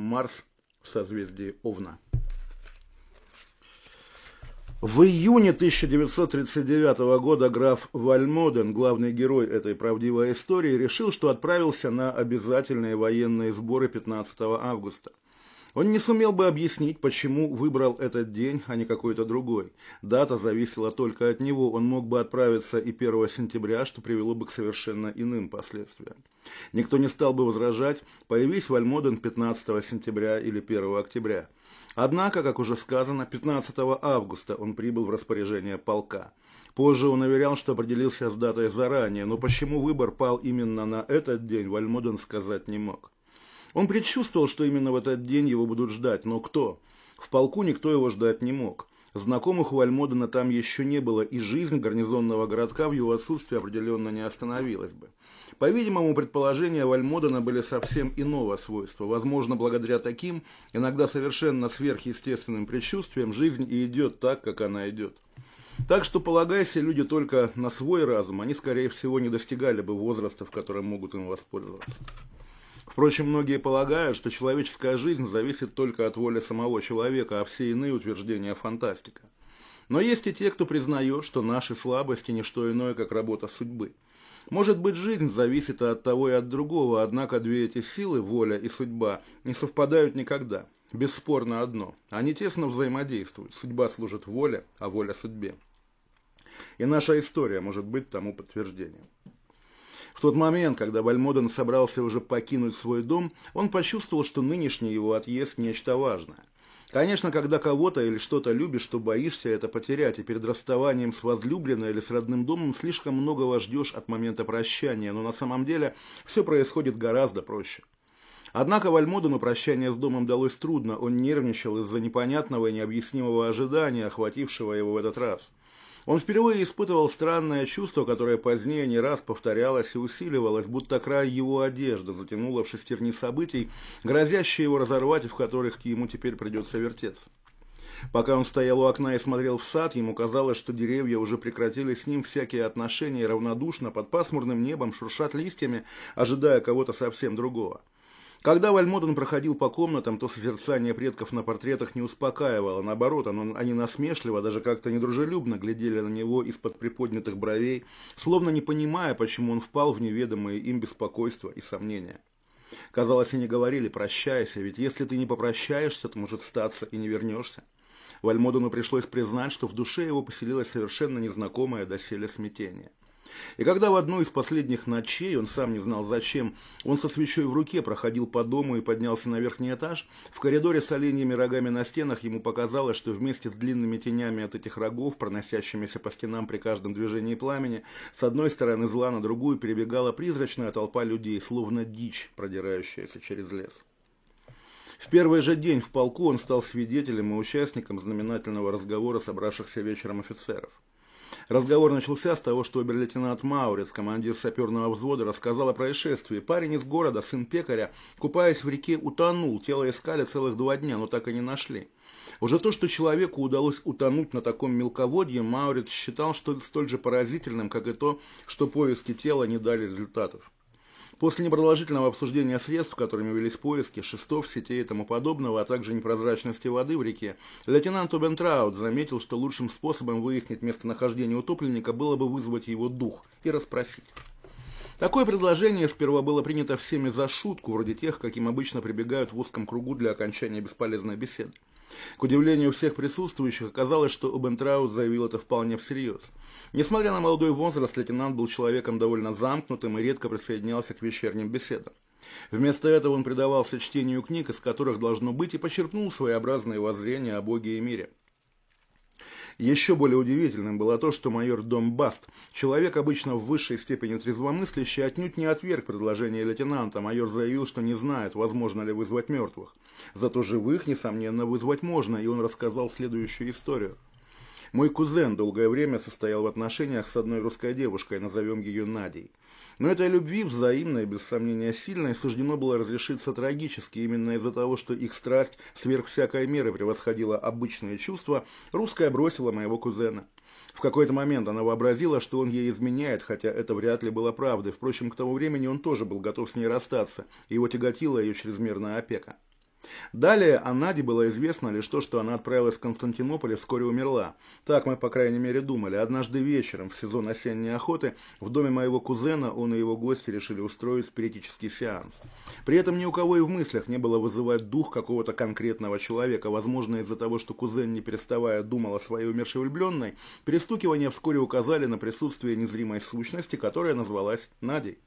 Марс в созвездии Овна. В июне 1939 года граф Вальмоден, главный герой этой правдивой истории, решил, что отправился на обязательные военные сборы 15 августа. Он не сумел бы объяснить, почему выбрал этот день, а не какой-то другой. Дата зависела только от него, он мог бы отправиться и 1 сентября, что привело бы к совершенно иным последствиям. Никто не стал бы возражать, появись Вальмоден 15 сентября или 1 октября. Однако, как уже сказано, 15 августа он прибыл в распоряжение полка. Позже он уверял, что определился с датой заранее, но почему выбор пал именно на этот день, Вальмоден сказать не мог. Он предчувствовал, что именно в этот день его будут ждать, но кто? В полку никто его ждать не мог. Знакомых у Вальмодена там еще не было, и жизнь гарнизонного городка в его отсутствии определенно не остановилась бы. По-видимому, предположения Вальмодена были совсем иного свойства. Возможно, благодаря таким, иногда совершенно сверхъестественным предчувствиям, жизнь и идет так, как она идет. Так что, полагайся люди только на свой разум, они, скорее всего, не достигали бы возраста, в котором могут им воспользоваться. Впрочем, многие полагают, что человеческая жизнь зависит только от воли самого человека, а все иные утверждения – фантастика. Но есть и те, кто признает, что наши слабости – не что иное, как работа судьбы. Может быть, жизнь зависит от того и от другого, однако две эти силы, воля и судьба, не совпадают никогда. Бесспорно одно – они тесно взаимодействуют. Судьба служит воле, а воля – судьбе. И наша история может быть тому подтверждением. В тот момент, когда Вальмоден собрался уже покинуть свой дом, он почувствовал, что нынешний его отъезд – нечто важное. Конечно, когда кого-то или что-то любишь, то боишься это потерять, и перед расставанием с возлюбленной или с родным домом слишком многого ждешь от момента прощания, но на самом деле все происходит гораздо проще. Однако Вальмодену прощание с домом далось трудно, он нервничал из-за непонятного и необъяснимого ожидания, охватившего его в этот раз. Он впервые испытывал странное чувство, которое позднее не раз повторялось и усиливалось, будто край его одежды затянуло в шестерни событий, грозящие его разорвать и в которых ему теперь придется вертеться. Пока он стоял у окна и смотрел в сад, ему казалось, что деревья уже прекратили с ним всякие отношения и равнодушно под пасмурным небом шуршат листьями, ожидая кого-то совсем другого. Когда Вальмоден проходил по комнатам, то созерцание предков на портретах не успокаивало. Наоборот, оно, они насмешливо, даже как-то недружелюбно глядели на него из-под приподнятых бровей, словно не понимая, почему он впал в неведомые им беспокойство и сомнения. Казалось, они говорили «прощайся, ведь если ты не попрощаешься, то может статься и не вернешься». Вальмодену пришлось признать, что в душе его поселилось совершенно незнакомое доселе смятение. И когда в одну из последних ночей, он сам не знал зачем, он со свечой в руке проходил по дому и поднялся на верхний этаж, в коридоре с оленьими рогами на стенах ему показалось, что вместе с длинными тенями от этих рогов, проносящимися по стенам при каждом движении пламени, с одной стороны зла на другую перебегала призрачная толпа людей, словно дичь, продирающаяся через лес. В первый же день в полку он стал свидетелем и участником знаменательного разговора собравшихся вечером офицеров. Разговор начался с того, что обер-лейтенант Маурец, командир саперного взвода, рассказал о происшествии. Парень из города, сын пекаря, купаясь в реке, утонул. Тело искали целых два дня, но так и не нашли. Уже то, что человеку удалось утонуть на таком мелководье, Маурец считал что столь же поразительным, как и то, что поиски тела не дали результатов. После непродолжительного обсуждения средств, которыми велись поиски, шестов, сетей и тому подобного, а также непрозрачности воды в реке, лейтенант Обентраут заметил, что лучшим способом выяснить местонахождение утопленника было бы вызвать его дух и расспросить. Такое предложение сперва было принято всеми за шутку, вроде тех, каким обычно прибегают в узком кругу для окончания бесполезной беседы. К удивлению всех присутствующих, оказалось, что Обентраус заявил это вполне всерьез. Несмотря на молодой возраст, лейтенант был человеком довольно замкнутым и редко присоединялся к вечерним беседам. Вместо этого он предавался чтению книг, из которых должно быть, и почерпнул своеобразные воззрения о Боге и мире. Еще более удивительным было то, что майор Домбаст, человек обычно в высшей степени трезвомыслящий, отнюдь не отверг предложение лейтенанта. Майор заявил, что не знает, возможно ли вызвать мертвых. Зато живых, несомненно, вызвать можно, и он рассказал следующую историю. Мой кузен долгое время состоял в отношениях с одной русской девушкой, назовем ее Надей. Но этой любви, взаимной, без сомнения сильной, суждено было разрешиться трагически. Именно из-за того, что их страсть сверх всякой меры превосходила обычные чувства, русская бросила моего кузена. В какой-то момент она вообразила, что он ей изменяет, хотя это вряд ли было правдой. Впрочем, к тому времени он тоже был готов с ней расстаться, и его тяготила ее чрезмерная опека. Далее о Наде было известно лишь то, что она отправилась в Константинополь и вскоре умерла. Так мы, по крайней мере, думали. Однажды вечером, в сезон осенней охоты, в доме моего кузена он и его гости решили устроить спиритический сеанс. При этом ни у кого и в мыслях не было вызывать дух какого-то конкретного человека. Возможно, из-за того, что кузен, не переставая, думал о своей умершей влюбленной, перестукивания вскоре указали на присутствие незримой сущности, которая назвалась Надей.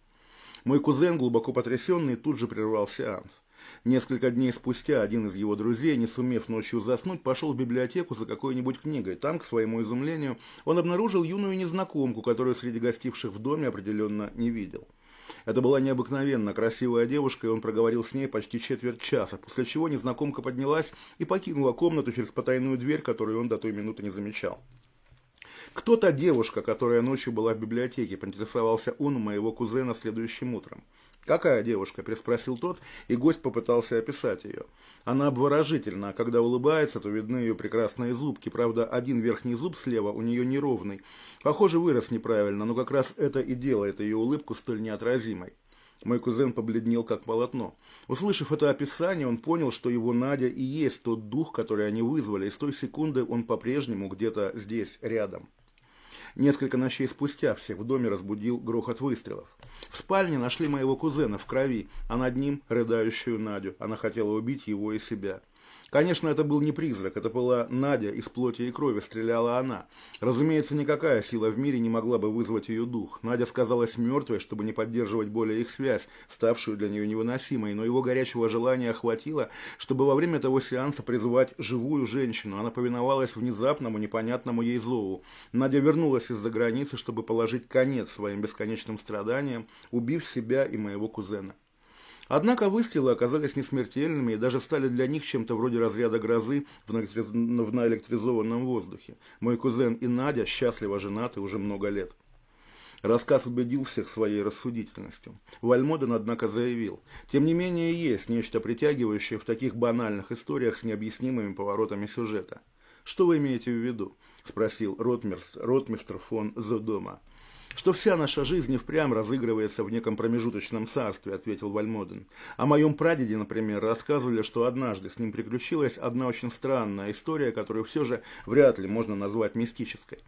Мой кузен, глубоко потрясенный, тут же прервал сеанс. Несколько дней спустя один из его друзей, не сумев ночью заснуть, пошел в библиотеку за какой-нибудь книгой. Там, к своему изумлению, он обнаружил юную незнакомку, которую среди гостивших в доме определенно не видел. Это была необыкновенно красивая девушка, и он проговорил с ней почти четверть часа, после чего незнакомка поднялась и покинула комнату через потайную дверь, которую он до той минуты не замечал. «Кто та девушка, которая ночью была в библиотеке?» – поинтересовался он у моего кузена следующим утром. «Какая девушка?» – переспросил тот, и гость попытался описать ее. Она обворожительна, а когда улыбается, то видны ее прекрасные зубки. Правда, один верхний зуб слева у нее неровный. Похоже, вырос неправильно, но как раз это и делает ее улыбку столь неотразимой. Мой кузен побледнел, как полотно. Услышав это описание, он понял, что его Надя и есть тот дух, который они вызвали, и с той секунды он по-прежнему где-то здесь, рядом. Несколько ночей спустя всех в доме разбудил грохот выстрелов. В спальне нашли моего кузена в крови, а над ним рыдающую Надю. Она хотела убить его и себя. Конечно, это был не призрак, это была Надя из плоти и крови, стреляла она. Разумеется, никакая сила в мире не могла бы вызвать ее дух. Надя сказалась мертвой, чтобы не поддерживать более их связь, ставшую для нее невыносимой, но его горячего желания хватило, чтобы во время того сеанса призвать живую женщину. Она повиновалась внезапному, непонятному ей зову. Надя вернулась из-за границы, чтобы положить конец своим бесконечным страданиям, убив себя и моего кузена. Однако выстрелы оказались несмертельными и даже стали для них чем-то вроде разряда грозы в наэлектризованном воздухе. Мой кузен и Надя счастливо женаты уже много лет. Рассказ убедил всех своей рассудительностью. Вальмоден, однако, заявил, тем не менее есть нечто притягивающее в таких банальных историях с необъяснимыми поворотами сюжета. «Что вы имеете в виду?» – спросил ротмистр, ротмистр фон Зодома что вся наша жизнь и впрямь разыгрывается в неком промежуточном царстве, ответил Вальмоден. О моем прадеде, например, рассказывали, что однажды с ним приключилась одна очень странная история, которую все же вряд ли можно назвать мистической.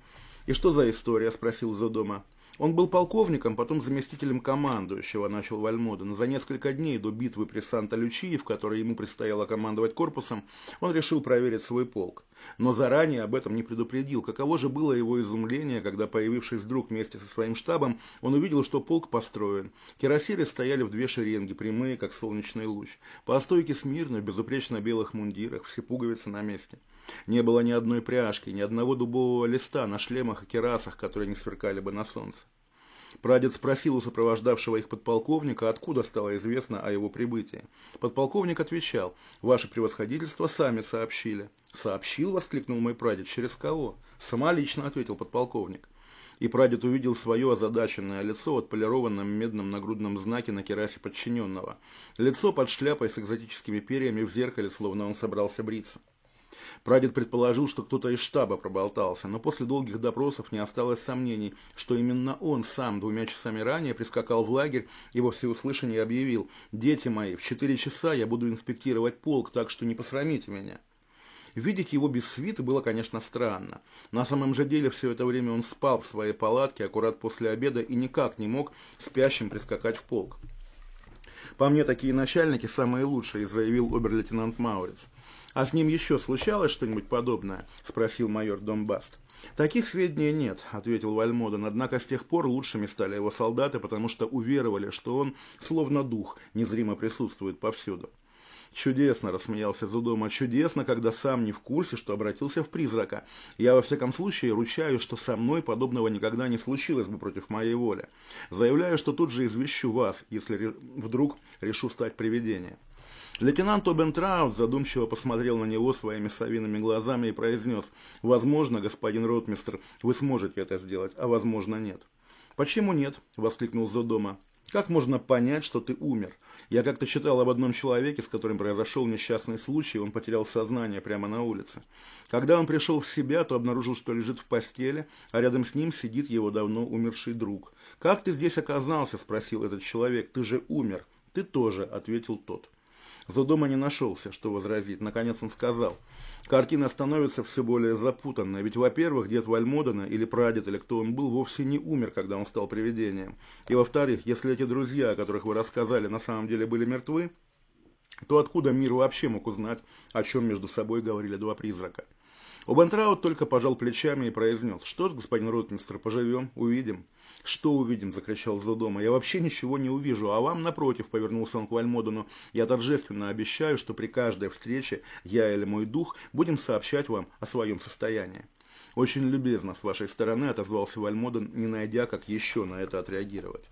«И что за история?» – спросил Зодома. Он был полковником, потом заместителем командующего, начал Вальмоден. За несколько дней до битвы при Санта-Лючии, в которой ему предстояло командовать корпусом, он решил проверить свой полк. Но заранее об этом не предупредил. Каково же было его изумление, когда, появившись вдруг вместе со своим штабом, он увидел, что полк построен. Кирасиры стояли в две шеренги, прямые, как солнечный луч. По стойке смирно, в безупречно белых мундирах, все пуговицы на месте. Не было ни одной пряжки, ни одного дубового листа на шлемах и керасах, которые не сверкали бы на солнце. Прадед спросил у сопровождавшего их подполковника, откуда стало известно о его прибытии. Подполковник отвечал, «Ваше превосходительство сами сообщили». «Сообщил?» – воскликнул мой прадед. «Через кого?» «Сама лично», – ответил подполковник. И прадед увидел свое озадаченное лицо в отполированном медном нагрудном знаке на керасе подчиненного. Лицо под шляпой с экзотическими перьями в зеркале, словно он собрался бриться. Прадед предположил, что кто-то из штаба проболтался, но после долгих допросов не осталось сомнений, что именно он сам двумя часами ранее прискакал в лагерь и во всеуслышание объявил «Дети мои, в четыре часа я буду инспектировать полк, так что не посрамите меня». Видеть его без свиты было, конечно, странно. На самом же деле все это время он спал в своей палатке аккурат после обеда и никак не мог спящим прискакать в полк. По мне, такие начальники самые лучшие, заявил обер-лейтенант Мауриц. «А с ним еще случалось что-нибудь подобное?» – спросил майор Домбаст. «Таких сведений нет», – ответил Вальмоден, однако с тех пор лучшими стали его солдаты, потому что уверовали, что он, словно дух, незримо присутствует повсюду. «Чудесно!» – рассмеялся Зудома. «Чудесно, когда сам не в курсе, что обратился в призрака. Я во всяком случае ручаюсь, что со мной подобного никогда не случилось бы против моей воли. Заявляю, что тут же извещу вас, если вдруг решу стать привидением». Лейтенант Обентраут задумчиво посмотрел на него своими совиными глазами и произнес, «Возможно, господин ротмистр, вы сможете это сделать, а возможно нет». «Почему нет?» – воскликнул Зодома. «Как можно понять, что ты умер? Я как-то читал об одном человеке, с которым произошел несчастный случай, он потерял сознание прямо на улице. Когда он пришел в себя, то обнаружил, что лежит в постели, а рядом с ним сидит его давно умерший друг. «Как ты здесь оказался?» – спросил этот человек. «Ты же умер». «Ты тоже», – ответил тот. Задома не нашелся, что возразить. Наконец он сказал. Картина становится все более запутанной. Ведь, во-первых, дед Вальмодена, или прадед, или кто он был, вовсе не умер, когда он стал привидением. И, во-вторых, если эти друзья, о которых вы рассказали, на самом деле были мертвы, то откуда мир вообще мог узнать, о чем между собой говорили два призрака? Обентраут только пожал плечами и произнес. «Что ж, господин ротмистр, поживем, увидим». «Что увидим?» – закричал Зодома. «Я вообще ничего не увижу, а вам, напротив», – повернулся он к Вальмодону. «Я торжественно обещаю, что при каждой встрече я или мой дух будем сообщать вам о своем состоянии». «Очень любезно с вашей стороны», – отозвался Вальмоден, не найдя, как еще на это отреагировать.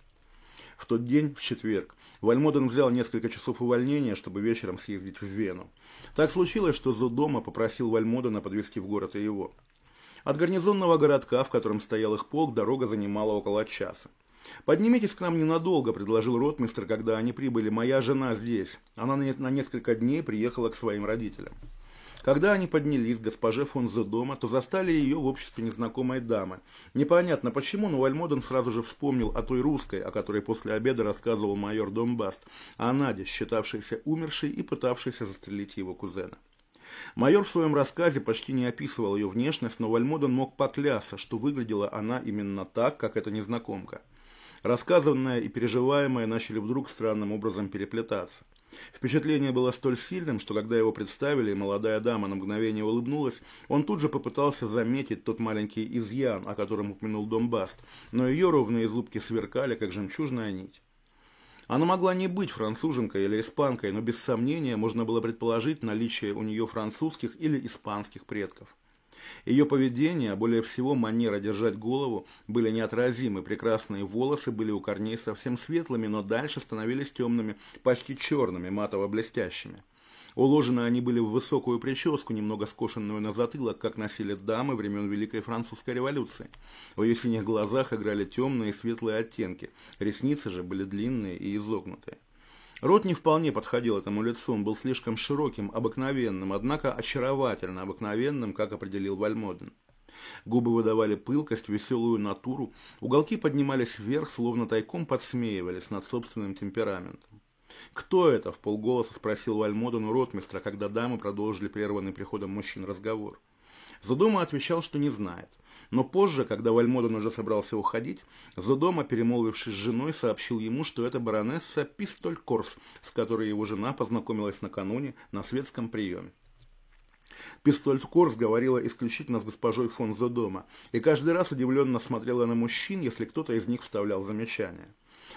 В тот день, в четверг, Вальмоден взял несколько часов увольнения, чтобы вечером съездить в Вену. Так случилось, что Зодома попросил Вальмодена подвезти в город и его. От гарнизонного городка, в котором стоял их полк, дорога занимала около часа. «Поднимитесь к нам ненадолго», – предложил ротмистр, когда они прибыли. «Моя жена здесь. Она на несколько дней приехала к своим родителям». Когда они поднялись к госпоже фон дома, то застали ее в обществе незнакомой дамы. Непонятно почему, но Вальмоден сразу же вспомнил о той русской, о которой после обеда рассказывал майор Домбаст, о Наде, считавшейся умершей и пытавшейся застрелить его кузена. Майор в своем рассказе почти не описывал ее внешность, но Вальмоден мог поклясться, что выглядела она именно так, как эта незнакомка. Рассказанное и переживаемое начали вдруг странным образом переплетаться. Впечатление было столь сильным, что когда его представили, и молодая дама на мгновение улыбнулась, он тут же попытался заметить тот маленький изъян, о котором упомянул Донбаст, но ее ровные зубки сверкали, как жемчужная нить. Она могла не быть француженкой или испанкой, но без сомнения можно было предположить наличие у нее французских или испанских предков. Ее поведение, а более всего манера держать голову, были неотразимы. Прекрасные волосы были у корней совсем светлыми, но дальше становились темными, почти черными, матово-блестящими. Уложены они были в высокую прическу, немного скошенную на затылок, как носили дамы времен Великой Французской революции. В ее синих глазах играли темные и светлые оттенки, ресницы же были длинные и изогнутые. Рот не вполне подходил этому лицу, он был слишком широким, обыкновенным, однако очаровательно обыкновенным, как определил Вальмоден. Губы выдавали пылкость, веселую натуру, уголки поднимались вверх, словно тайком подсмеивались над собственным темпераментом. «Кто это?» – в полголоса спросил Вальмоден у ротмистра, когда дамы продолжили прерванный приходом мужчин разговор. Задома отвечал, что не знает. Но позже, когда Вальмоден уже собрался уходить, Задома, перемолвившись с женой, сообщил ему, что это баронесса Пистоль Корс, с которой его жена познакомилась накануне на светском приеме. Пистоль Корс говорила исключительно с госпожой фон Зодома, и каждый раз удивленно смотрела на мужчин, если кто-то из них вставлял замечания.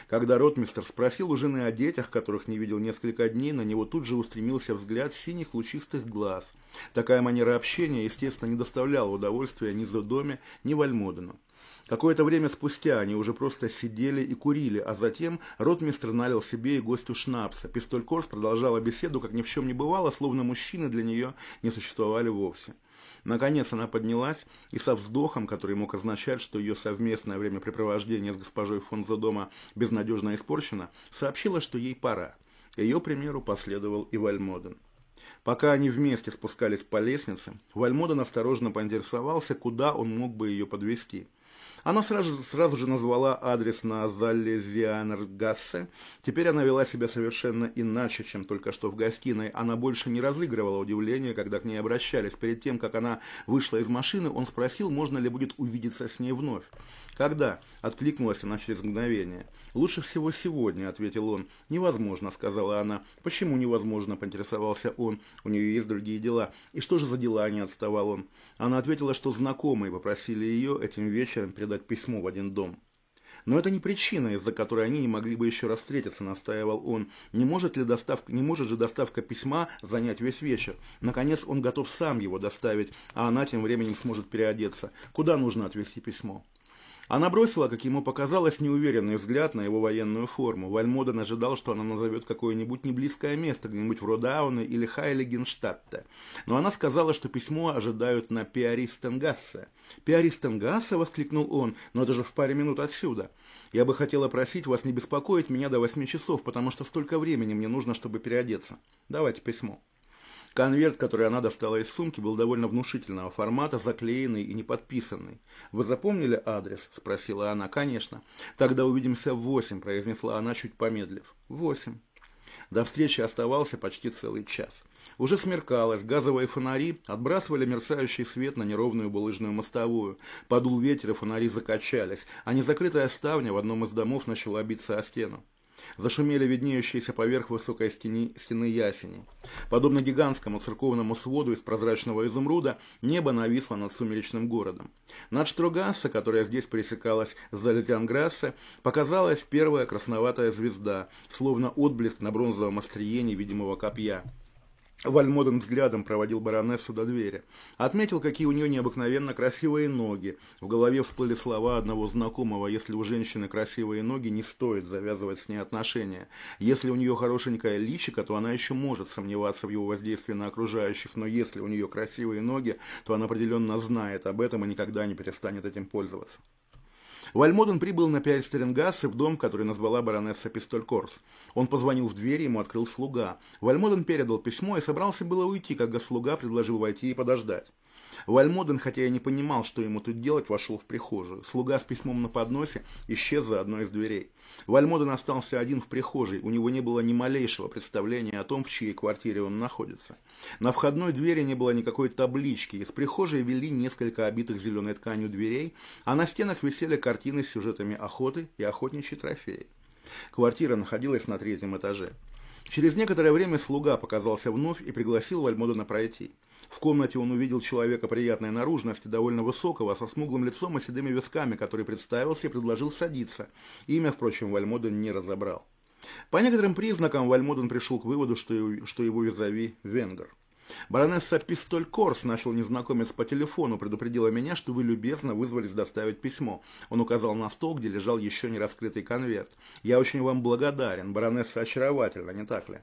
Когда ротмистер спросил у жены о детях, которых не видел несколько дней, на него тут же устремился взгляд синих лучистых глаз. Такая манера общения, естественно, не доставляла удовольствия ни Зодоме, ни Вальмодену. Какое-то время спустя они уже просто сидели и курили, а затем ротмистр налил себе и гостю шнапса. Пистоль Корс продолжала беседу, как ни в чем не бывало, словно мужчины для нее не существовали вовсе. Наконец она поднялась и со вздохом, который мог означать, что ее совместное времяпрепровождение с госпожой фон Задома безнадежно испорчено, сообщила, что ей пора. Ее примеру последовал и Вальмоден. Пока они вместе спускались по лестнице, Вальмоден осторожно поинтересовался, куда он мог бы ее подвести. Она сразу, сразу же назвала адрес на Залезианергассе. Теперь она вела себя совершенно иначе, чем только что в гостиной. Она больше не разыгрывала удивление, когда к ней обращались. Перед тем, как она вышла из машины, он спросил, можно ли будет увидеться с ней вновь. «Когда?» – откликнулась она через мгновение. «Лучше всего сегодня», – ответил он. «Невозможно», – сказала она. «Почему невозможно?» – поинтересовался он. «У нее есть другие дела». «И что же за дела?» – не отставал он. Она ответила, что знакомые попросили ее этим вечером передать письмо в один дом. Но это не причина, из-за которой они не могли бы еще раз встретиться, настаивал он. Не может, ли доставка, не может же доставка письма занять весь вечер? Наконец он готов сам его доставить, а она тем временем сможет переодеться. Куда нужно отвезти письмо? Она бросила, как ему показалось, неуверенный взгляд на его военную форму. Вальмоден ожидал, что она назовет какое-нибудь неблизкое место, где-нибудь в Родауне или Хайлигенштадте. Но она сказала, что письмо ожидают на Пиаристенгассе. «Пиаристенгассе?» – воскликнул он. «Но это же в паре минут отсюда. Я бы хотела просить вас не беспокоить меня до восьми часов, потому что столько времени мне нужно, чтобы переодеться. Давайте письмо». Конверт, который она достала из сумки, был довольно внушительного формата, заклеенный и не подписанный. «Вы запомнили адрес?» – спросила она. «Конечно». «Тогда увидимся в восемь», – произнесла она, чуть помедлив. «Восемь». До встречи оставался почти целый час. Уже смеркалось, газовые фонари отбрасывали мерцающий свет на неровную булыжную мостовую. Подул ветер, и фонари закачались, а незакрытая ставня в одном из домов начала биться о стену. Зашумели виднеющиеся поверх высокой стены, стены ясени. Подобно гигантскому церковному своду из прозрачного изумруда, небо нависло над сумеречным городом. Над Штрогассе, которая здесь пересекалась с Зальзянграссе, показалась первая красноватая звезда, словно отблеск на бронзовом острие невидимого копья. Вальмоден взглядом проводил баронессу до двери. Отметил, какие у нее необыкновенно красивые ноги. В голове всплыли слова одного знакомого. Если у женщины красивые ноги, не стоит завязывать с ней отношения. Если у нее хорошенькая личика, то она еще может сомневаться в его воздействии на окружающих. Но если у нее красивые ноги, то она определенно знает об этом и никогда не перестанет этим пользоваться. Вальмоден прибыл на Пиальстеренгассе в дом, который назвала баронесса Пистолькорс. Он позвонил в дверь, ему открыл слуга. Вальмоден передал письмо и собрался было уйти, когда слуга предложил войти и подождать. Вальмоден, хотя и не понимал, что ему тут делать, вошел в прихожую. Слуга с письмом на подносе исчез за одной из дверей. Вальмоден остался один в прихожей, у него не было ни малейшего представления о том, в чьей квартире он находится. На входной двери не было никакой таблички, из прихожей вели несколько обитых зеленой тканью дверей, а на стенах висели картины с сюжетами охоты и охотничьи трофеи. Квартира находилась на третьем этаже. Через некоторое время слуга показался вновь и пригласил Вальмодена пройти. В комнате он увидел человека приятной наружности, довольно высокого, со смуглым лицом и седыми висками, который представился и предложил садиться. Имя, впрочем, Вальмоден не разобрал. По некоторым признакам Вальмоден пришел к выводу, что его визави – венгер. Баронесса Пистоль Корс, начал незнакомец по телефону, предупредила меня, что вы любезно вызвались доставить письмо. Он указал на стол, где лежал еще не раскрытый конверт. Я очень вам благодарен, баронесса очаровательна, не так ли?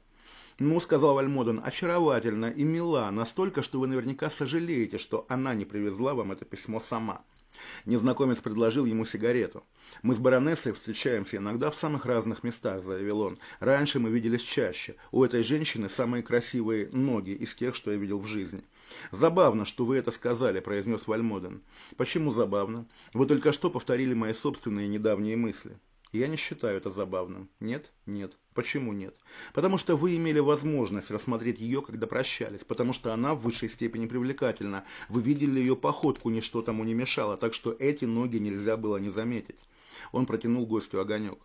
«Ну, — сказал Вальмоден, — очаровательна и мила, настолько, что вы наверняка сожалеете, что она не привезла вам это письмо сама». Незнакомец предложил ему сигарету. «Мы с баронессой встречаемся иногда в самых разных местах», — заявил он. «Раньше мы виделись чаще. У этой женщины самые красивые ноги из тех, что я видел в жизни». «Забавно, что вы это сказали», — произнес Вальмоден. «Почему забавно? Вы только что повторили мои собственные недавние мысли». Я не считаю это забавным. Нет? Нет. Почему нет? Потому что вы имели возможность рассмотреть ее, когда прощались, потому что она в высшей степени привлекательна. Вы видели ее походку, ничто тому не мешало, так что эти ноги нельзя было не заметить. Он протянул гостю огонек.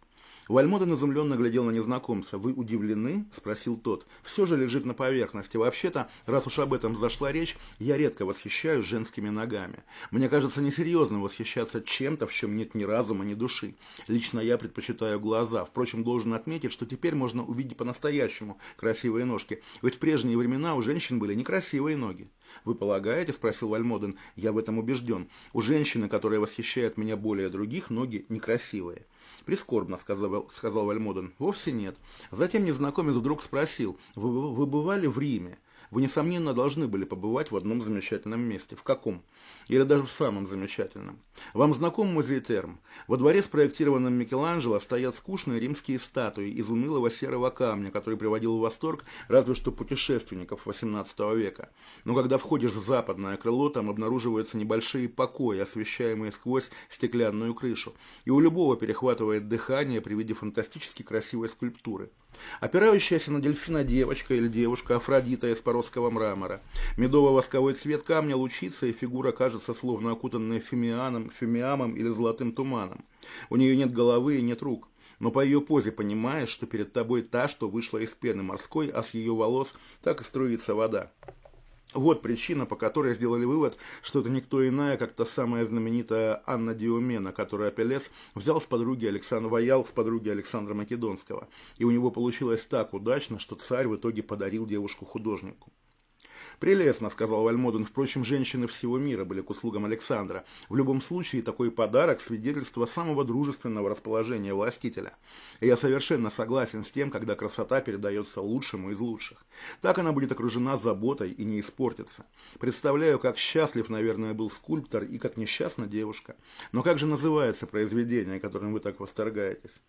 Вальмоден изумленно глядел на незнакомца. «Вы удивлены?» – спросил тот. «Все же лежит на поверхности. Вообще-то, раз уж об этом зашла речь, я редко восхищаюсь женскими ногами. Мне кажется несерьезным восхищаться чем-то, в чем нет ни разума, ни души. Лично я предпочитаю глаза. Впрочем, должен отметить, что теперь можно увидеть по-настоящему красивые ножки. Ведь в прежние времена у женщин были некрасивые ноги. «Вы полагаете?» – спросил Вальмоден. «Я в этом убежден. У женщины, которая восхищает меня более других, ноги некрасивые». «Прискорбно», – сказал, сказал Вальмоден. «Вовсе нет». Затем незнакомец вдруг спросил. «Вы, вы бывали в Риме?» Вы, несомненно, должны были побывать в одном замечательном месте. В каком? Или даже в самом замечательном. Вам знаком музей Терм? Во дворе, спроектированном Микеланджело, стоят скучные римские статуи из унылого серого камня, который приводил в восторг разве что путешественников XVIII века. Но когда входишь в западное крыло, там обнаруживаются небольшие покои, освещаемые сквозь стеклянную крышу. И у любого перехватывает дыхание при виде фантастически красивой скульптуры. Опирающаяся на дельфина девочка или девушка Афродита из поросского мрамора. Медово-восковой цвет камня лучится, и фигура кажется словно окутанной фимианом, фимиамом или золотым туманом. У нее нет головы и нет рук. Но по ее позе понимаешь, что перед тобой та, что вышла из пены морской, а с ее волос так и струится вода. Вот причина, по которой сделали вывод, что это никто иная, как та самая знаменитая Анна Диомена, которую Апеллес взял с подруги Александра Ваял, с подруги Александра Македонского. И у него получилось так удачно, что царь в итоге подарил девушку художнику. «Прелестно», — сказал Вальмоден. «Впрочем, женщины всего мира были к услугам Александра. В любом случае, такой подарок – свидетельство самого дружественного расположения властителя. И я совершенно согласен с тем, когда красота передается лучшему из лучших. Так она будет окружена заботой и не испортится. Представляю, как счастлив, наверное, был скульптор и как несчастна девушка. Но как же называется произведение, которым вы так восторгаетесь?»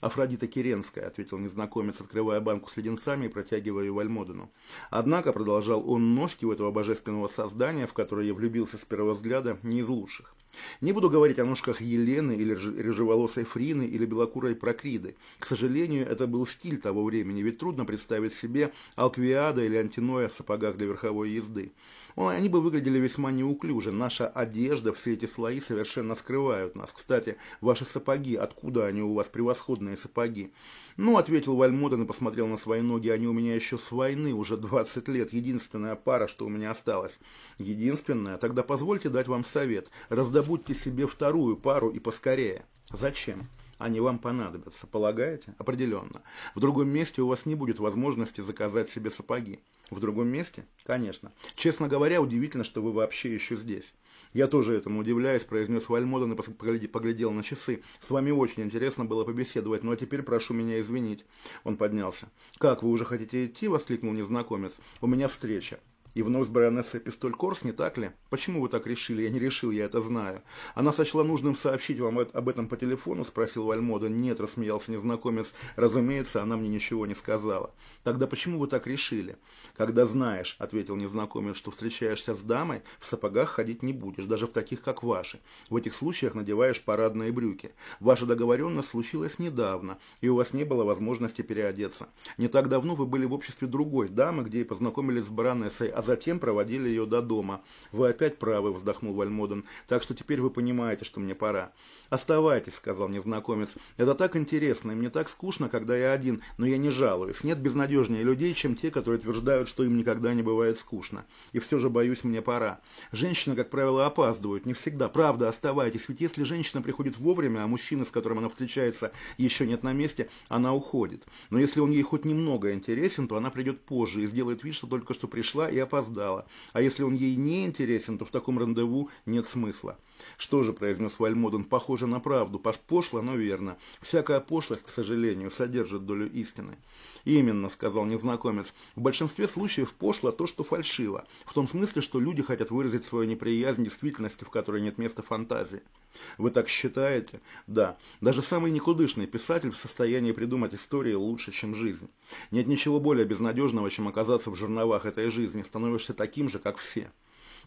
Афродита Керенская, ответил незнакомец, открывая банку с леденцами и протягивая ее Вальмодену. Однако, продолжал он, ножки у этого божественного создания, в которое я влюбился с первого взгляда, не из лучших. Не буду говорить о ножках Елены или рыжеволосой Фрины или белокурой Прокриды. К сожалению, это был стиль того времени, ведь трудно представить себе Алквиада или Антиноя в сапогах для верховой езды. О, они бы выглядели весьма неуклюже. Наша одежда, все эти слои совершенно скрывают нас. Кстати, ваши сапоги, откуда они у вас, превосходные сапоги? Ну, ответил Вальмоден и посмотрел на свои ноги. Они у меня еще с войны, уже 20 лет. Единственная пара, что у меня осталась. Единственная? Тогда позвольте дать вам совет. Раздобудьте себе вторую пару и поскорее. Зачем? Они вам понадобятся, полагаете? Определенно. В другом месте у вас не будет возможности заказать себе сапоги. В другом месте? Конечно. Честно говоря, удивительно, что вы вообще еще здесь. Я тоже этому удивляюсь, произнес Вальмоден и поглядел на часы. С вами очень интересно было побеседовать, ну а теперь прошу меня извинить. Он поднялся. Как, вы уже хотите идти? Воскликнул незнакомец. У меня встреча. И вновь с баронессой Пистоль Корс, не так ли? Почему вы так решили? Я не решил, я это знаю. Она сочла нужным сообщить вам об этом по телефону, спросил Вальмода. Нет, рассмеялся незнакомец. Разумеется, она мне ничего не сказала. Тогда почему вы так решили? Когда знаешь, ответил незнакомец, что встречаешься с дамой, в сапогах ходить не будешь, даже в таких, как ваши. В этих случаях надеваешь парадные брюки. Ваша договоренность случилась недавно, и у вас не было возможности переодеться. Не так давно вы были в обществе другой дамы, где и познакомились с баронессой, а затем проводили ее до дома. Вы опять правы, вздохнул Вальмоден, так что теперь вы понимаете, что мне пора. Оставайтесь, сказал незнакомец. Это так интересно, и мне так скучно, когда я один, но я не жалуюсь. Нет безнадежнее людей, чем те, которые утверждают, что им никогда не бывает скучно. И все же, боюсь, мне пора. Женщины, как правило, опаздывают, не всегда. Правда, оставайтесь, ведь если женщина приходит вовремя, а мужчина, с которым она встречается, еще нет на месте, она уходит. Но если он ей хоть немного интересен, то она придет позже и сделает вид, что только что пришла и опоздала опоздала. А если он ей не интересен, то в таком рандеву нет смысла. Что же, произнес Вальмоден, похоже на правду. Пошло, но верно. Всякая пошлость, к сожалению, содержит долю истины. Именно, сказал незнакомец. В большинстве случаев пошло то, что фальшиво. В том смысле, что люди хотят выразить свою неприязнь действительности, в которой нет места фантазии. Вы так считаете? Да. Даже самый никудышный писатель в состоянии придумать истории лучше, чем жизнь. Нет ничего более безнадежного, чем оказаться в жерновах этой жизни. Становишься таким же, как все.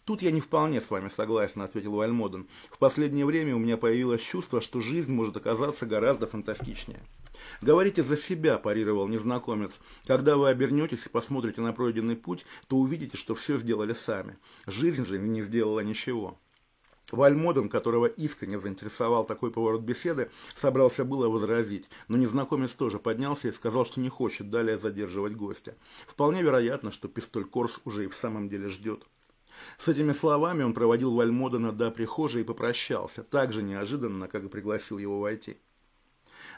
Тут я не вполне с вами согласен, ответил Вальмоден. В последнее время у меня появилось чувство, что жизнь может оказаться гораздо фантастичнее. Говорите за себя, парировал незнакомец. Когда вы обернетесь и посмотрите на пройденный путь, то увидите, что все сделали сами. Жизнь же не сделала ничего. Вальмоден, которого искренне заинтересовал такой поворот беседы, собрался было возразить, но незнакомец тоже поднялся и сказал, что не хочет далее задерживать гостя. Вполне вероятно, что пистоль Корс уже и в самом деле ждет. С этими словами он проводил Вальмодена до прихожей и попрощался, так же неожиданно, как и пригласил его войти.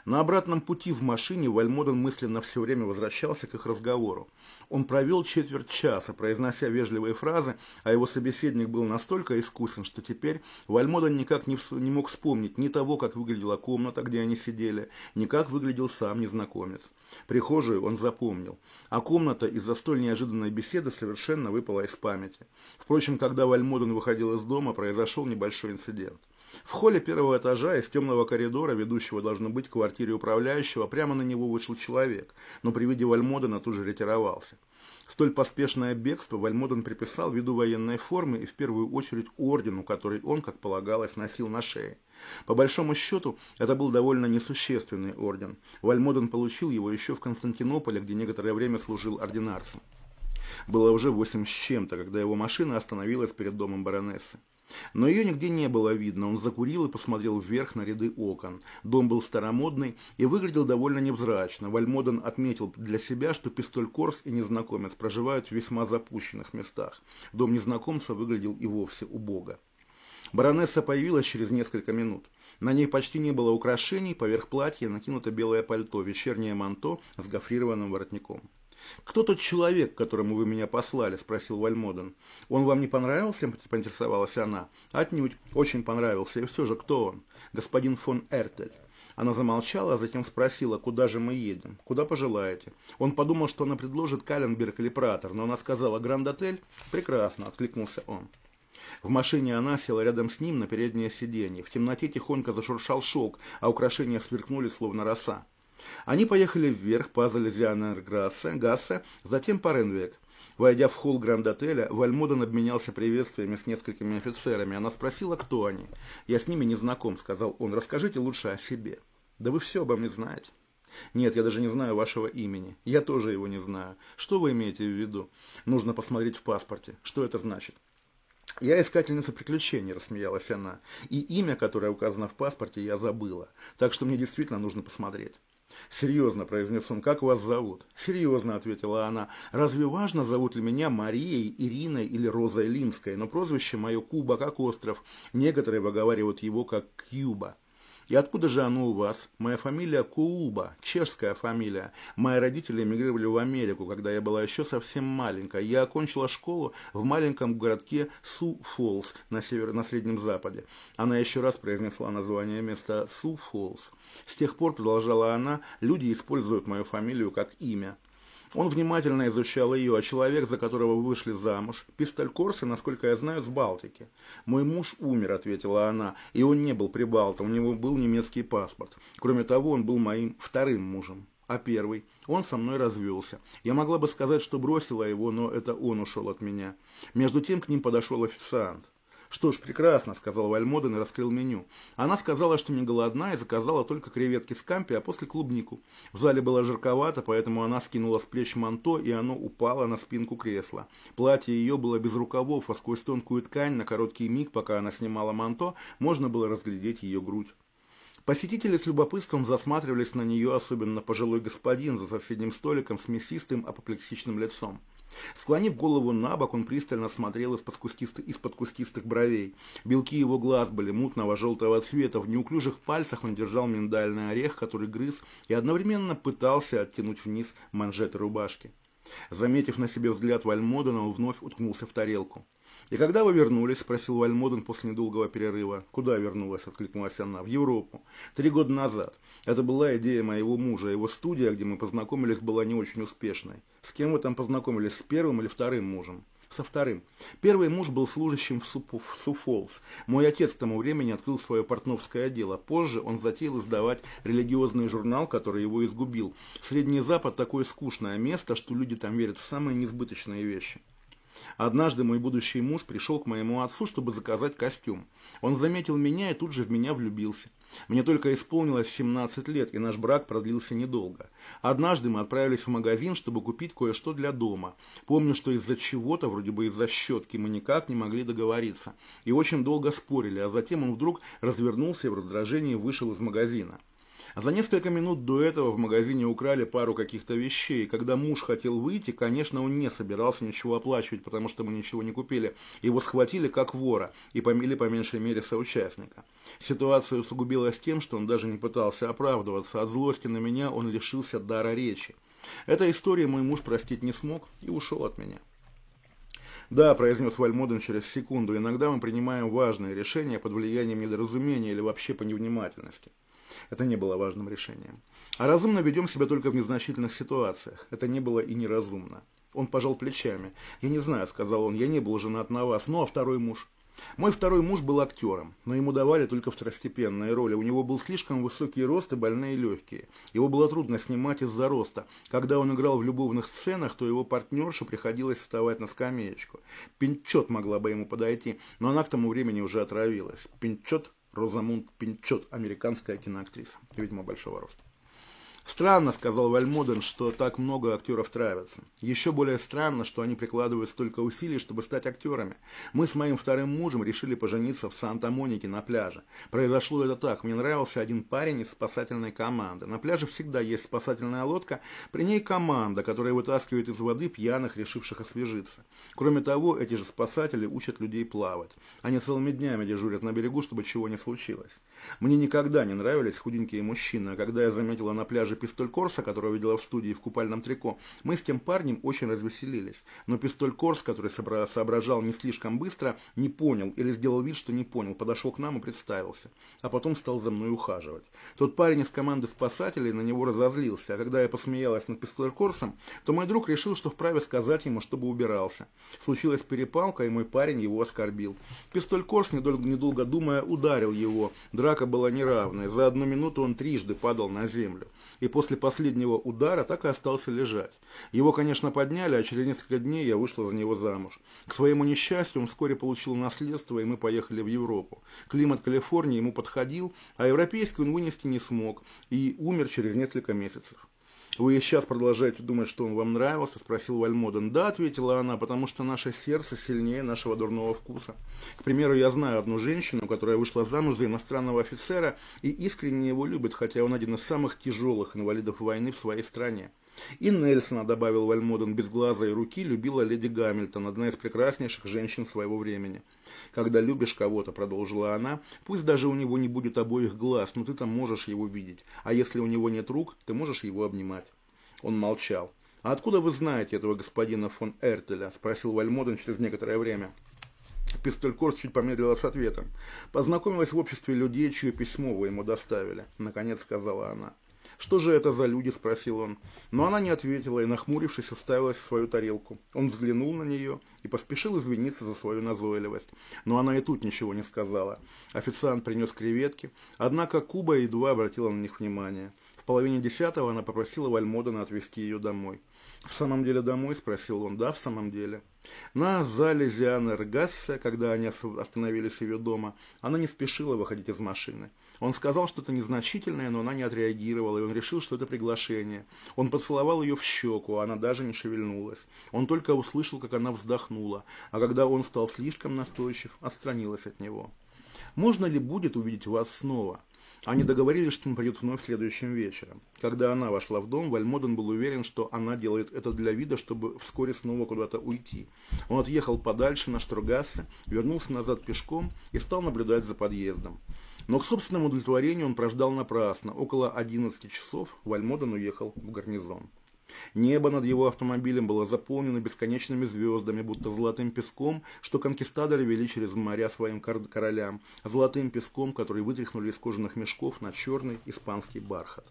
На обратном пути в машине Вальмоден мысленно все время возвращался к их разговору. Он провел четверть часа, произнося вежливые фразы, а его собеседник был настолько искусен, что теперь Вальмоден никак не, не мог вспомнить ни того, как выглядела комната, где они сидели, ни как выглядел сам незнакомец. Прихожую он запомнил, а комната из-за столь неожиданной беседы совершенно выпала из памяти. Впрочем, когда Вальмоден выходил из дома, произошел небольшой инцидент. В холле первого этажа из темного коридора, ведущего должно быть к квартире управляющего, прямо на него вышел человек, но при виде Вальмодена тут же ретировался. Столь поспешное бегство Вальмоден приписал виду военной формы и в первую очередь ордену, который он, как полагалось, носил на шее. По большому счету, это был довольно несущественный орден. Вальмоден получил его еще в Константинополе, где некоторое время служил ординарцем. Было уже восемь с чем-то, когда его машина остановилась перед домом баронессы. Но ее нигде не было видно. Он закурил и посмотрел вверх на ряды окон. Дом был старомодный и выглядел довольно невзрачно. Вальмоден отметил для себя, что пистоль Корс и незнакомец проживают в весьма запущенных местах. Дом незнакомца выглядел и вовсе убого. Баронесса появилась через несколько минут. На ней почти не было украшений, поверх платья накинуто белое пальто, вечернее манто с гофрированным воротником. «Кто тот человек, которому вы меня послали?» – спросил Вальмоден. «Он вам не понравился?» – поинтересовалась она. «Отнюдь. Очень понравился. И все же, кто он?» «Господин фон Эртель». Она замолчала, а затем спросила, куда же мы едем, куда пожелаете. Он подумал, что она предложит Каленберг или Пратер, но она сказала «Гранд-отель». «Прекрасно», – откликнулся он. В машине она села рядом с ним на переднее сиденье. В темноте тихонько зашуршал шелк, а украшения сверкнули, словно роса. Они поехали вверх по Залезианер-Гассе, затем по Ренвек. Войдя в холл Гранд-отеля, Вальмоден обменялся приветствиями с несколькими офицерами. Она спросила, кто они. «Я с ними не знаком», — сказал он. «Расскажите лучше о себе». «Да вы все обо мне знаете». Нет, я даже не знаю вашего имени. Я тоже его не знаю. Что вы имеете в виду? Нужно посмотреть в паспорте. Что это значит? Я искательница приключений, рассмеялась она. И имя, которое указано в паспорте, я забыла. Так что мне действительно нужно посмотреть. «Серьезно», — произнес он, — «как вас зовут?» «Серьезно», — ответила она. «Разве важно, зовут ли меня Марией, Ириной или Розой Лимской? Но прозвище мое Куба, как остров. Некоторые выговаривают его как Кьюба». И откуда же оно у вас? Моя фамилия Кууба, чешская фамилия. Мои родители эмигрировали в Америку, когда я была еще совсем маленькая. Я окончила школу в маленьком городке Су-Фоллс на, север, на Среднем Западе. Она еще раз произнесла название места Су-Фоллс. С тех пор, продолжала она, люди используют мою фамилию как имя. Он внимательно изучал ее, а человек, за которого вы вышли замуж, пистоль Корса, насколько я знаю, с Балтики. «Мой муж умер», — ответила она, — «и он не был прибалтом, у него был немецкий паспорт. Кроме того, он был моим вторым мужем». А первый? Он со мной развелся. Я могла бы сказать, что бросила его, но это он ушел от меня. Между тем к ним подошел официант. «Что ж, прекрасно», — сказал Вальмоден и раскрыл меню. Она сказала, что не голодна и заказала только креветки с кампи, а после клубнику. В зале было жарковато, поэтому она скинула с плеч манто, и оно упало на спинку кресла. Платье ее было без рукавов, а сквозь тонкую ткань на короткий миг, пока она снимала манто, можно было разглядеть ее грудь. Посетители с любопытством засматривались на нее, особенно пожилой господин за соседним столиком с мясистым апоплексичным лицом. Склонив голову на бок, он пристально смотрел из-под кустистых, из кустистых бровей. Белки его глаз были мутного желтого цвета. В неуклюжих пальцах он держал миндальный орех, который грыз, и одновременно пытался оттянуть вниз манжеты рубашки. Заметив на себе взгляд Вальмодена, он вновь уткнулся в тарелку. «И когда вы вернулись?» – спросил Вальмоден после недолгого перерыва. «Куда вернулась?» – откликнулась она. «В Европу. Три года назад. Это была идея моего мужа. Его студия, где мы познакомились, была не очень успешной. С кем вы там познакомились? С первым или вторым мужем?» со вторым. Первый муж был служащим в, Суфолс. Мой отец к тому времени открыл свое портновское дело. Позже он затеял издавать религиозный журнал, который его изгубил. Средний Запад такое скучное место, что люди там верят в самые несбыточные вещи. Однажды мой будущий муж пришел к моему отцу, чтобы заказать костюм. Он заметил меня и тут же в меня влюбился. Мне только исполнилось 17 лет, и наш брак продлился недолго. Однажды мы отправились в магазин, чтобы купить кое-что для дома. Помню, что из-за чего-то, вроде бы из-за щетки, мы никак не могли договориться. И очень долго спорили, а затем он вдруг развернулся и в раздражении вышел из магазина. А за несколько минут до этого в магазине украли пару каких-то вещей. Когда муж хотел выйти, конечно, он не собирался ничего оплачивать, потому что мы ничего не купили. Его схватили как вора и помили по меньшей мере соучастника. Ситуация усугубилась тем, что он даже не пытался оправдываться. От злости на меня он лишился дара речи. Эта история мой муж простить не смог и ушел от меня. «Да», – произнес Вальмоден через секунду, – «иногда мы принимаем важные решения под влиянием недоразумения или вообще по невнимательности». Это не было важным решением. А разумно ведем себя только в незначительных ситуациях. Это не было и неразумно. Он пожал плечами. «Я не знаю», — сказал он, — «я не был женат на вас, ну а второй муж?» Мой второй муж был актером, но ему давали только второстепенные роли. У него был слишком высокий рост и больные легкие. Его было трудно снимать из-за роста. Когда он играл в любовных сценах, то его партнерше приходилось вставать на скамеечку. Пинчот могла бы ему подойти, но она к тому времени уже отравилась. Пинчот Розамунд Пинчот, американская киноактриса, видимо, большого роста. Странно, сказал Вальмоден, что так много актеров травятся. Еще более странно, что они прикладывают столько усилий, чтобы стать актерами. Мы с моим вторым мужем решили пожениться в Санта-Монике на пляже. Произошло это так. Мне нравился один парень из спасательной команды. На пляже всегда есть спасательная лодка, при ней команда, которая вытаскивает из воды пьяных, решивших освежиться. Кроме того, эти же спасатели учат людей плавать. Они целыми днями дежурят на берегу, чтобы чего не случилось. Мне никогда не нравились худенькие мужчины, а когда я заметила на пляже пистоль Корса, которого видела в студии в купальном трико, мы с тем парнем очень развеселились. Но пистоль Корс, который соображал не слишком быстро, не понял или сделал вид, что не понял, подошел к нам и представился. А потом стал за мной ухаживать. Тот парень из команды спасателей на него разозлился, а когда я посмеялась над пистоль Корсом, то мой друг решил, что вправе сказать ему, чтобы убирался. Случилась перепалка, и мой парень его оскорбил. Пистоль Корс, недолго, недолго думая, ударил его. Драка была неравная. За одну минуту он трижды падал на землю. и после последнего удара так и остался лежать. Его, конечно, подняли, а через несколько дней я вышла за него замуж. К своему несчастью, он вскоре получил наследство, и мы поехали в Европу. Климат Калифорнии ему подходил, а европейский он вынести не смог, и умер через несколько месяцев. «Вы сейчас продолжаете думать, что он вам нравился?» – спросил Вальмоден. «Да», – ответила она, – «потому что наше сердце сильнее нашего дурного вкуса. К примеру, я знаю одну женщину, которая вышла замуж за иностранного офицера и искренне его любит, хотя он один из самых тяжелых инвалидов войны в своей стране. И Нельсона, добавил Вальмоден без глаза и руки, любила леди Гамильтон, одна из прекраснейших женщин своего времени. Когда любишь кого-то, продолжила она, пусть даже у него не будет обоих глаз, но ты там можешь его видеть, а если у него нет рук, ты можешь его обнимать. Он молчал. «А откуда вы знаете этого господина фон Эртеля?» – спросил Вальмоден через некоторое время. Пистолькорс чуть помедлила с ответом. «Познакомилась в обществе людей, чье письмо вы ему доставили», – наконец сказала она. «Что же это за люди?» – спросил он. Но она не ответила и, нахмурившись, уставилась в свою тарелку. Он взглянул на нее и поспешил извиниться за свою назойливость. Но она и тут ничего не сказала. Официант принес креветки, однако Куба едва обратила на них внимание. В половине десятого она попросила Вальмодена отвезти ее домой. «В самом деле домой?» – спросил он. «Да, в самом деле». На зале Зианы Ргассе, когда они остановились ее дома, она не спешила выходить из машины. Он сказал что-то незначительное, но она не отреагировала, и он решил, что это приглашение. Он поцеловал ее в щеку, а она даже не шевельнулась. Он только услышал, как она вздохнула, а когда он стал слишком настойчив, отстранилась от него. «Можно ли будет увидеть вас снова?» Они договорились, что он придет вновь следующим вечером. Когда она вошла в дом, Вальмоден был уверен, что она делает это для вида, чтобы вскоре снова куда-то уйти. Он отъехал подальше на Штургассе, вернулся назад пешком и стал наблюдать за подъездом. Но к собственному удовлетворению он прождал напрасно. Около 11 часов Вальмоден уехал в гарнизон. Небо над его автомобилем было заполнено бесконечными звездами, будто золотым песком, что конкистадоры вели через моря своим королям, золотым песком, который вытряхнули из кожаных мешков на черный испанский бархат.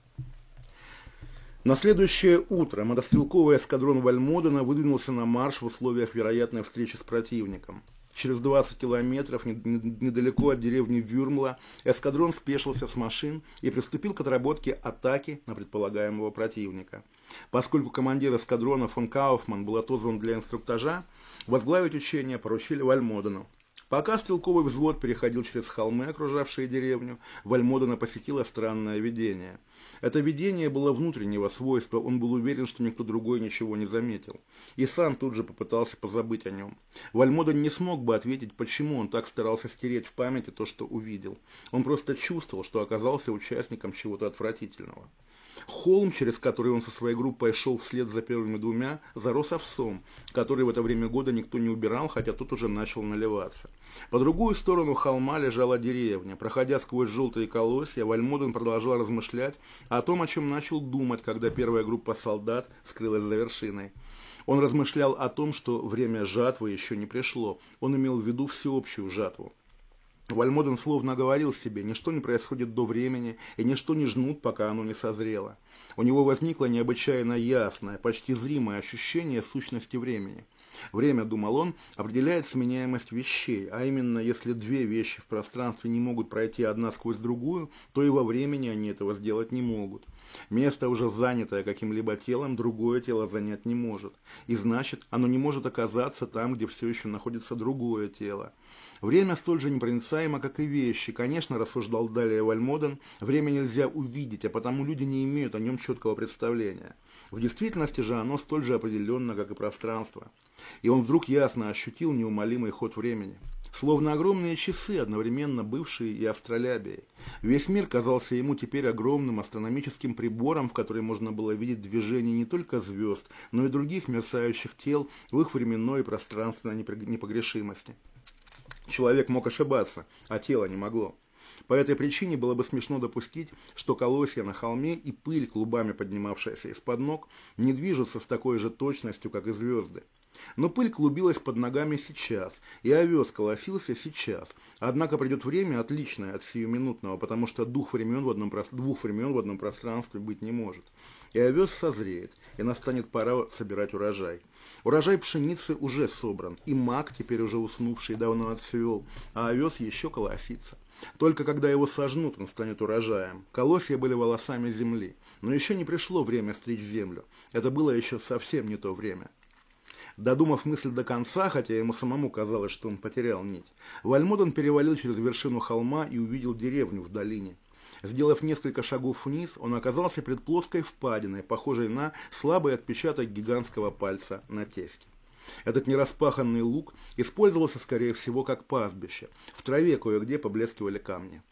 На следующее утро мотострелковый эскадрон Вальмодена выдвинулся на марш в условиях вероятной встречи с противником. Через 20 километров недалеко от деревни Вюрмла эскадрон спешился с машин и приступил к отработке атаки на предполагаемого противника. Поскольку командир эскадрона фон Кауфман был отозван для инструктажа, возглавить учение поручили Вальмодену. Пока стрелковый взвод переходил через холмы, окружавшие деревню, Вальмодена посетило странное видение. Это видение было внутреннего свойства, он был уверен, что никто другой ничего не заметил. И сам тут же попытался позабыть о нем. Вальмоден не смог бы ответить, почему он так старался стереть в памяти то, что увидел. Он просто чувствовал, что оказался участником чего-то отвратительного. Холм, через который он со своей группой шел вслед за первыми двумя, зарос овсом, который в это время года никто не убирал, хотя тот уже начал наливаться. По другую сторону холма лежала деревня. Проходя сквозь желтые колосья, Вальмоден продолжал размышлять о том, о чем начал думать, когда первая группа солдат скрылась за вершиной. Он размышлял о том, что время жатвы еще не пришло. Он имел в виду всеобщую жатву. Вальмоден словно говорил себе, ничто не происходит до времени, и ничто не жнут, пока оно не созрело. У него возникло необычайно ясное, почти зримое ощущение сущности времени. Время, думал он, определяет сменяемость вещей, а именно, если две вещи в пространстве не могут пройти одна сквозь другую, то и во времени они этого сделать не могут. Место, уже занятое каким-либо телом, другое тело занять не может. И значит, оно не может оказаться там, где все еще находится другое тело. Время столь же непроницаемо, как и вещи. Конечно, рассуждал далее Вальмоден, время нельзя увидеть, а потому люди не имеют о нем четкого представления. В действительности же оно столь же определенно, как и пространство. И он вдруг ясно ощутил неумолимый ход времени. Словно огромные часы, одновременно бывшие и астролябией. Весь мир казался ему теперь огромным астрономическим прибором, в который можно было видеть движение не только звезд, но и других мерцающих тел в их временной и пространственной непогрешимости. Человек мог ошибаться, а тело не могло. По этой причине было бы смешно допустить, что колосья на холме и пыль, клубами поднимавшаяся из-под ног, не движутся с такой же точностью, как и звезды. Но пыль клубилась под ногами сейчас, и овес колосился сейчас. Однако придет время, отличное от сиюминутного, потому что дух времен в одном, двух времен в одном пространстве быть не может. И овес созреет, и настанет пора собирать урожай. Урожай пшеницы уже собран, и мак, теперь уже уснувший, давно отцвел, а овес еще колосится. Только когда его сожнут, он станет урожаем. Колосья были волосами земли. Но еще не пришло время стричь землю. Это было еще совсем не то время. Додумав мысль до конца, хотя ему самому казалось, что он потерял нить, Вальмодон перевалил через вершину холма и увидел деревню в долине. Сделав несколько шагов вниз, он оказался пред плоской впадиной, похожей на слабый отпечаток гигантского пальца на тесте. Этот нераспаханный луг использовался, скорее всего, как пастбище. В траве кое-где поблескивали камни.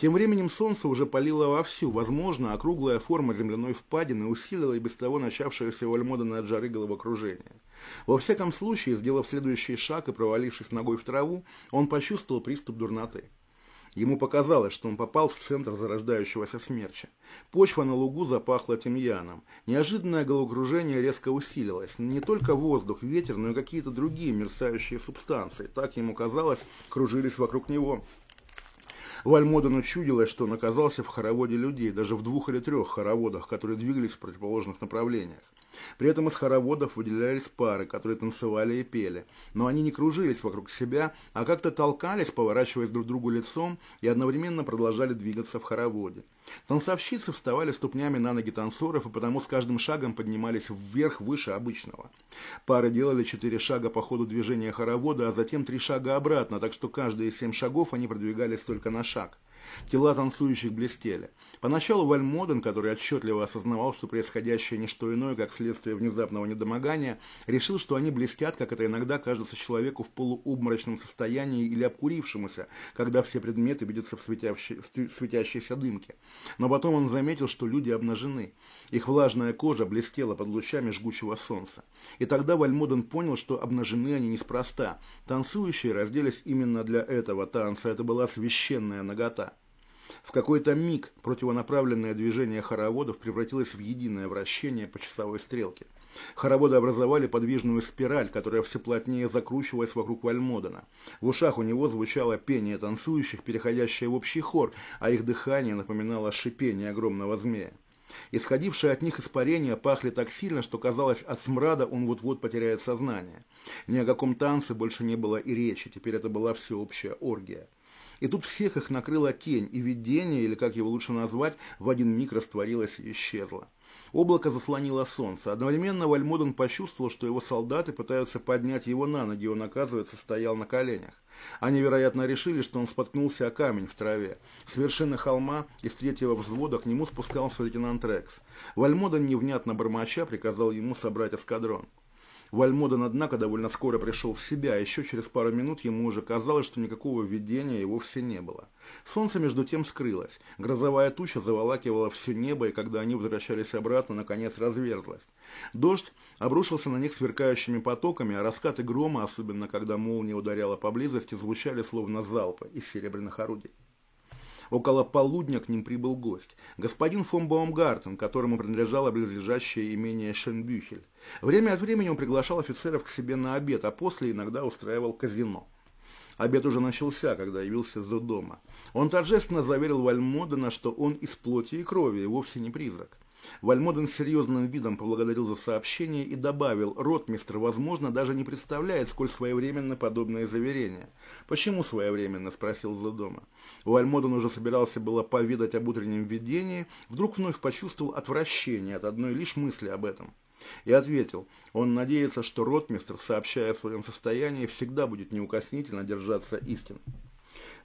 Тем временем солнце уже палило вовсю. Возможно, округлая форма земляной впадины усилила и без того начавшееся у Альмодена от жары головокружение. Во всяком случае, сделав следующий шаг и провалившись ногой в траву, он почувствовал приступ дурноты. Ему показалось, что он попал в центр зарождающегося смерча. Почва на лугу запахла тимьяном. Неожиданное головокружение резко усилилось. Не только воздух, ветер, но и какие-то другие мерцающие субстанции. Так ему казалось, кружились вокруг него. Вальмодену чудилось, что он оказался в хороводе людей, даже в двух или трех хороводах, которые двигались в противоположных направлениях. При этом из хороводов выделялись пары, которые танцевали и пели. Но они не кружились вокруг себя, а как-то толкались, поворачиваясь друг к другу лицом, и одновременно продолжали двигаться в хороводе. Танцовщицы вставали ступнями на ноги танцоров и потому с каждым шагом поднимались вверх выше обычного. Пары делали четыре шага по ходу движения хоровода, а затем три шага обратно, так что каждые семь шагов они продвигались только на шаг. Тела танцующих блестели. Поначалу Вальмоден, который отчетливо осознавал, что происходящее не что иное, как следствие внезапного недомогания, решил, что они блестят, как это иногда кажется человеку в полуобморочном состоянии или обкурившемуся, когда все предметы видятся в, светящей, в светящейся дымке. Но потом он заметил, что люди обнажены. Их влажная кожа блестела под лучами жгучего солнца. И тогда Вальмоден понял, что обнажены они неспроста. Танцующие разделись именно для этого танца. Это была священная нагота. В какой-то миг противонаправленное движение хороводов превратилось в единое вращение по часовой стрелке. Хороводы образовали подвижную спираль, которая все плотнее закручивалась вокруг Вальмодена. В ушах у него звучало пение танцующих, переходящее в общий хор, а их дыхание напоминало шипение огромного змея. Исходившие от них испарения пахли так сильно, что казалось, от смрада он вот-вот потеряет сознание. Ни о каком танце больше не было и речи, теперь это была всеобщая оргия. И тут всех их накрыла тень, и видение, или как его лучше назвать, в один миг растворилось и исчезло. Облако заслонило солнце. Одновременно Вальмоден почувствовал, что его солдаты пытаются поднять его на ноги, он, оказывается, стоял на коленях. Они, вероятно, решили, что он споткнулся о камень в траве. С вершины холма из третьего взвода к нему спускался лейтенант Рекс. Вальмоден, невнятно бормоча, приказал ему собрать эскадрон. Вальмоден, однако, довольно скоро пришел в себя, еще через пару минут ему уже казалось, что никакого видения и вовсе не было. Солнце между тем скрылось. Грозовая туча заволакивала все небо, и когда они возвращались обратно, наконец разверзлась. Дождь обрушился на них сверкающими потоками, а раскаты грома, особенно когда молния ударяла поблизости, звучали словно залпы из серебряных орудий. Около полудня к ним прибыл гость. Господин фон Баумгартен, которому принадлежало близлежащее имение Шенбюхель. Время от времени он приглашал офицеров к себе на обед, а после иногда устраивал казино. Обед уже начался, когда явился за дома. Он торжественно заверил Вальмодена, что он из плоти и крови, и вовсе не призрак. Вальмоден серьезным видом поблагодарил за сообщение и добавил, ротмистр, возможно, даже не представляет, сколь своевременно подобное заверение. «Почему своевременно?» – спросил Задома. Вальмоден уже собирался было поведать об утреннем видении, вдруг вновь почувствовал отвращение от одной лишь мысли об этом. И ответил, он надеется, что ротмистр, сообщая о своем состоянии, всегда будет неукоснительно держаться истин.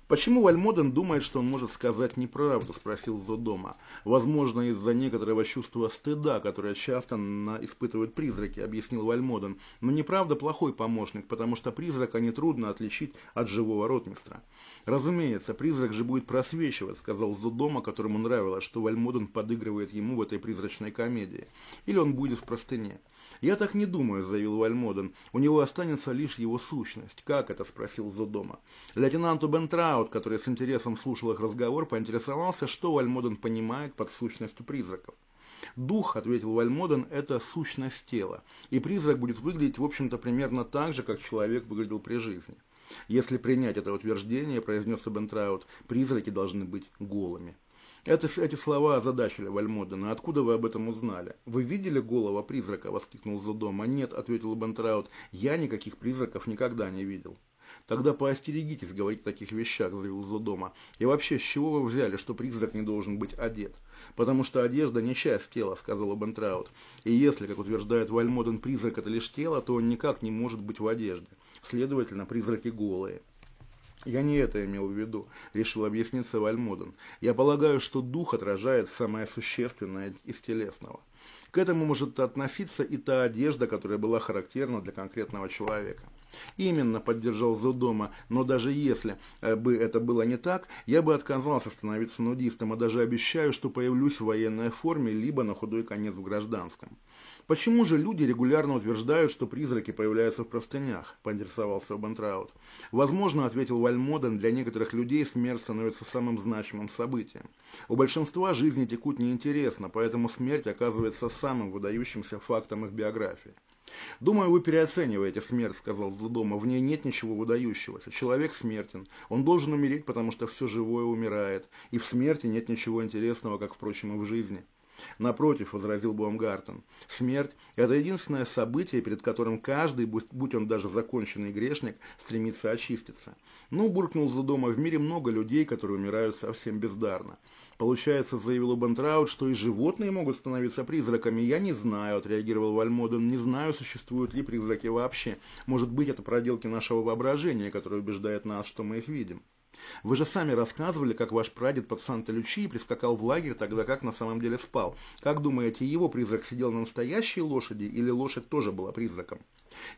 «Почему Вальмоден думает, что он может сказать неправду?» – спросил Зодома. «Возможно, из-за некоторого чувства стыда, которое часто испытывают призраки», – объяснил Вальмоден. «Но неправда плохой помощник, потому что призрака нетрудно отличить от живого ротмистра». «Разумеется, призрак же будет просвечивать», – сказал Зодома, которому нравилось, что Вальмоден подыгрывает ему в этой призрачной комедии. «Или он будет в простыне». «Я так не думаю», – заявил Вальмоден. «У него останется лишь его сущность». «Как это?» – спросил Зодома. «Лейтенанту Бентра Наут, который с интересом слушал их разговор, поинтересовался, что Вальмоден понимает под сущностью призраков. Дух, ответил Вальмоден, это сущность тела, и призрак будет выглядеть, в общем-то, примерно так же, как человек выглядел при жизни. Если принять это утверждение, произнес Эбентраут, призраки должны быть голыми. Это, эти слова озадачили Вальмодена. Откуда вы об этом узнали? Вы видели голого призрака? воскликнул Зодома. Нет, ответил Бентраут. Я никаких призраков никогда не видел. Тогда поостерегитесь говорить о таких вещах, заявил Зодома. И вообще, с чего вы взяли, что призрак не должен быть одет? Потому что одежда не часть тела, сказал Бентраут. И если, как утверждает Вальмоден, призрак это лишь тело, то он никак не может быть в одежде. Следовательно, призраки голые. Я не это имел в виду, решил объясниться Вальмоден. Я полагаю, что дух отражает самое существенное из телесного. К этому может относиться и та одежда, которая была характерна для конкретного человека. Именно, поддержал Зодома, но даже если э, бы это было не так, я бы отказался становиться нудистом, и даже обещаю, что появлюсь в военной форме, либо на худой конец в гражданском. Почему же люди регулярно утверждают, что призраки появляются в простынях? Поинтересовался Бентраут. Возможно, ответил Вальмоден, для некоторых людей смерть становится самым значимым событием. У большинства жизни текут неинтересно, поэтому смерть оказывается самым выдающимся фактом их биографии. «Думаю, вы переоцениваете смерть», — сказал Злодома. «В ней нет ничего выдающегося. Человек смертен. Он должен умереть, потому что все живое умирает. И в смерти нет ничего интересного, как, впрочем, и в жизни». Напротив, возразил Баумгартен, смерть – это единственное событие, перед которым каждый, будь он даже законченный грешник, стремится очиститься. Ну, буркнул Задома, в мире много людей, которые умирают совсем бездарно. Получается, заявил Бентраут, что и животные могут становиться призраками. Я не знаю, отреагировал Вальмоден, не знаю, существуют ли призраки вообще. Может быть, это проделки нашего воображения, которое убеждает нас, что мы их видим. Вы же сами рассказывали, как ваш прадед под Санта-Лючией прискакал в лагерь, тогда как на самом деле спал. Как думаете, его призрак сидел на настоящей лошади или лошадь тоже была призраком?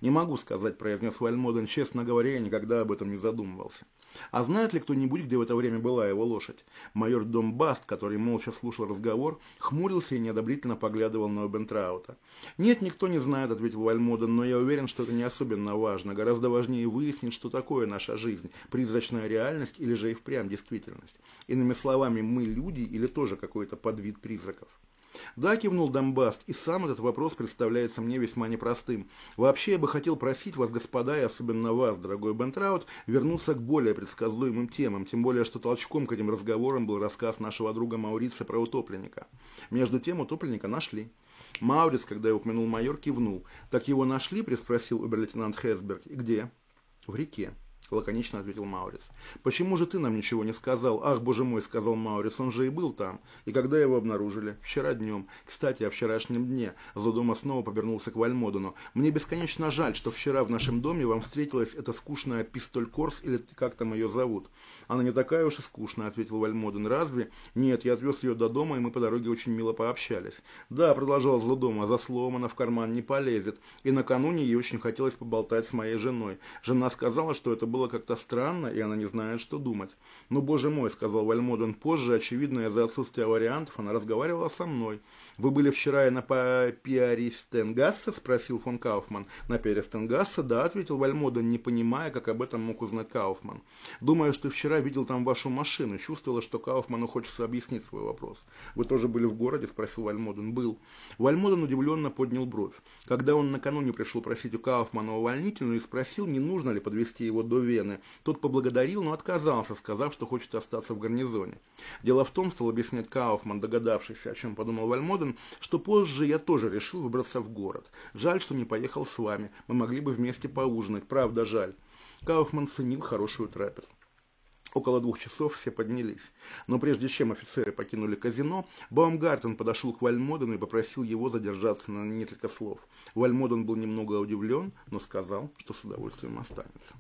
Не могу сказать, произнес Вальмоден, честно говоря, я никогда об этом не задумывался. А знает ли кто-нибудь, где в это время была его лошадь? Майор Домбаст, который молча слушал разговор, хмурился и неодобрительно поглядывал на Обентраута. Нет, никто не знает, ответил Вальмоден, но я уверен, что это не особенно важно. Гораздо важнее выяснить, что такое наша жизнь, призрачная реальность или же и впрямь действительность. Иными словами, мы люди или тоже какой-то подвид призраков. Да, кивнул Донбасс, и сам этот вопрос представляется мне весьма непростым. Вообще, я бы хотел просить вас, господа, и особенно вас, дорогой Бентраут, вернуться к более предсказуемым темам, тем более, что толчком к этим разговорам был рассказ нашего друга Маурица про утопленника. Между тем, утопленника нашли. Маурис, когда я упомянул майор, кивнул. «Так его нашли?» – приспросил обер-лейтенант Хесберг. «И где?» «В реке». — лаконично ответил Маурис. «Почему же ты нам ничего не сказал?» «Ах, боже мой», — сказал Маурис, — «он же и был там. И когда его обнаружили?» «Вчера днем. Кстати, о вчерашнем дне». Злодома снова повернулся к Вальмодену. «Мне бесконечно жаль, что вчера в нашем доме вам встретилась эта скучная пистоль Корс, или как там ее зовут». «Она не такая уж и скучная», — ответил Вальмоден. «Разве?» «Нет, я отвез ее до дома, и мы по дороге очень мило пообщались». «Да», — продолжал Злодома, — «за словом она в карман не полезет. И накануне ей очень хотелось поболтать с моей женой. Жена сказала, что это был было как-то странно, и она не знает, что думать. «Ну, боже мой», — сказал Вальмоден позже, очевидно, из-за отсутствия вариантов, она разговаривала со мной. «Вы были вчера и на Пиаристенгассе?» — спросил фон Кауфман. «На Пиаристенгассе?» «Да», — ответил Вальмоден, не понимая, как об этом мог узнать Кауфман. «Думаю, что вчера видел там вашу машину. Чувствовала, что Кауфману хочется объяснить свой вопрос. Вы тоже были в городе?» — спросил Вальмоден. «Был». Вальмоден удивленно поднял бровь. Когда он накануне пришел просить у Кауфмана увольнительную и спросил, не нужно ли подвести его до Вены. Тот поблагодарил, но отказался, сказав, что хочет остаться в гарнизоне. Дело в том, стал объяснять Кауфман, догадавшийся, о чем подумал Вальмоден, что позже я тоже решил выбраться в город. Жаль, что не поехал с вами. Мы могли бы вместе поужинать. Правда, жаль. Кауфман ценил хорошую трапезу. Около двух часов все поднялись. Но прежде чем офицеры покинули казино, Баумгартен подошел к Вальмодену и попросил его задержаться на несколько слов. Вальмоден был немного удивлен, но сказал, что с удовольствием останется.